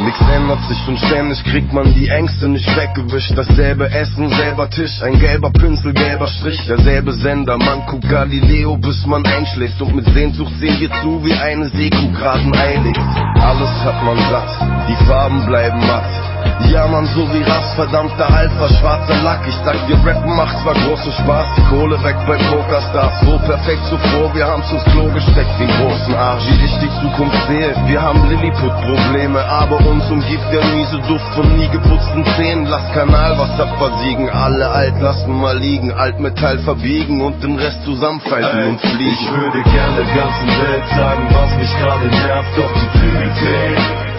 Nix ändert sich und ständig kriegt man die Ängste nicht weggewischt. Dasselbe Essen, selber Tisch, ein gelber Pinsel, gelber Strich. Derselbe Sender, man guckt Galileo, bis man einschläft. Und mit Sehnsucht sehen wir zu, wie eine Seekuh grad ein Ei legt. Alles hat man satt, die Farben bleiben matt. Ja man, so wie Rass, verdammter Alpha, schwarzer Lack. Ich sag dir, Rappen macht zwar großen Spaß Die Kohle weg bei Pokerstars. So perfekt, so froh, wir haben's ins Klo gesteckt Wie einen großen Arsch, wie ich die Zukunft sehe. Wir haben Lilliput-Probleme Aber uns umgibt der miese Duft von nie geputzten Zähnen. Lass Kanalwasser versiegen Alle alt lassen mal liegen Altmetall verbiegen und den Rest zusammenfalten und fliegen. Ich würde gern der ganzen Welt sagen, was mich gerade nervt, doch die Flügel fehlen.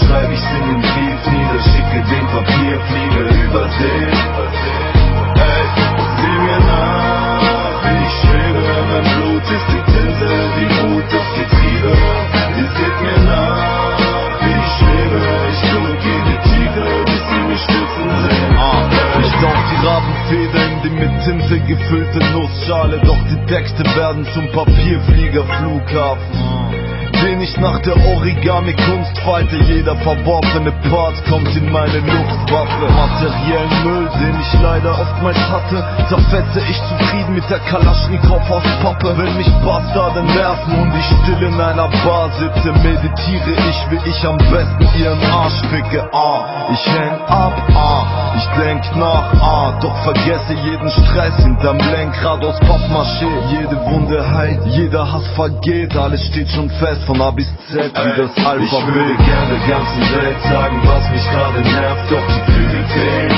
Schreibe ich in den Brief nieder, schicke den Papierflieger über See. Ey, sieh mir nach, wie ich schwebe, mein Blut ist die Tinte, wie gut das Getriebe. Ihr seht mir nach, wie ich schwebe, ich guck in die Tiefe, bis sie mich stürzen sehen. Ah, ich saug die Rabenfeder in die mit Tinte gefüllte Nussschale, doch die Texte werden zum Papierflieger Flughafen. Den ich nach der Origami-Kunst falte, jeder verworfene Part kommt in meine Luftwaffe. Materiellen Müll, den ich leider oftmals hatte, zerfetze ich zufrieden mit der Kalaschnikow aus Pappe. Wenn mich Bastarde nerven und ich still in einer Bar sitze, meditiere ich, wie ich am besten ihren Arsch ficke. Ah, ich häng ab, ah, ich denk nach, ah, doch vergesse jeden Stress hinterm Lenkrad aus Pappmaché. Jede Wunde heilt, jeder Hass vergeht, alles steht schon fest von A bis Z wie das Ich würde Alphabet. gern der ganzen Welt sagen, was mich gerade nervt, doch die Flügel fehlen.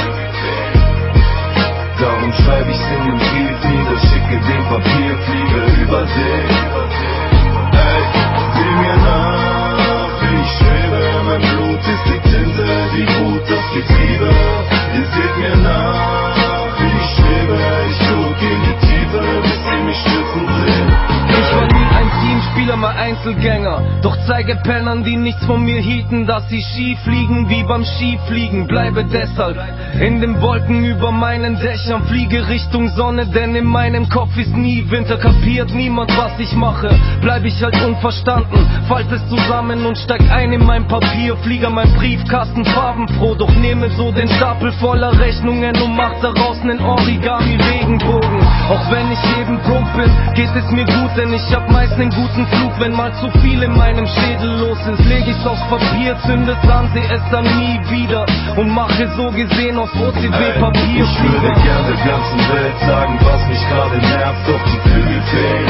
Mal Einzelgänger. Doch zeige Pennern, die nichts von mir hielten, dass sie schief fliegen wie beim Skifliegen. Bleibe deshalb in den Wolken über meinen Dächern, fliege Richtung Sonne, denn in meinem Kopf ist nie Winter. Kapiert niemand, was ich mache. Bleib ich halt unverstanden, falte es zusammen und steig ein in mein Papierflieger, mein Briefkasten farbenfroh. Doch nehme so den Stapel voller Rechnungen und mach daraus nen Origami-Regenbogen. Auch wenn ich eben Punkt bin, geht es mir gut, denn ich hab meist nen guten Flug. Wenn mal zu viel in meinem Schädel los ist, leg ich's aufs Papier, zünde es an, seh es dann nie wieder und mache so gesehen aus OCB Papier. Ich würde gern der ganzen Welt sagen, was mich gerade nervt, doch die Flügel fehlen.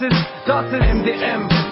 Ist, das ist MDM.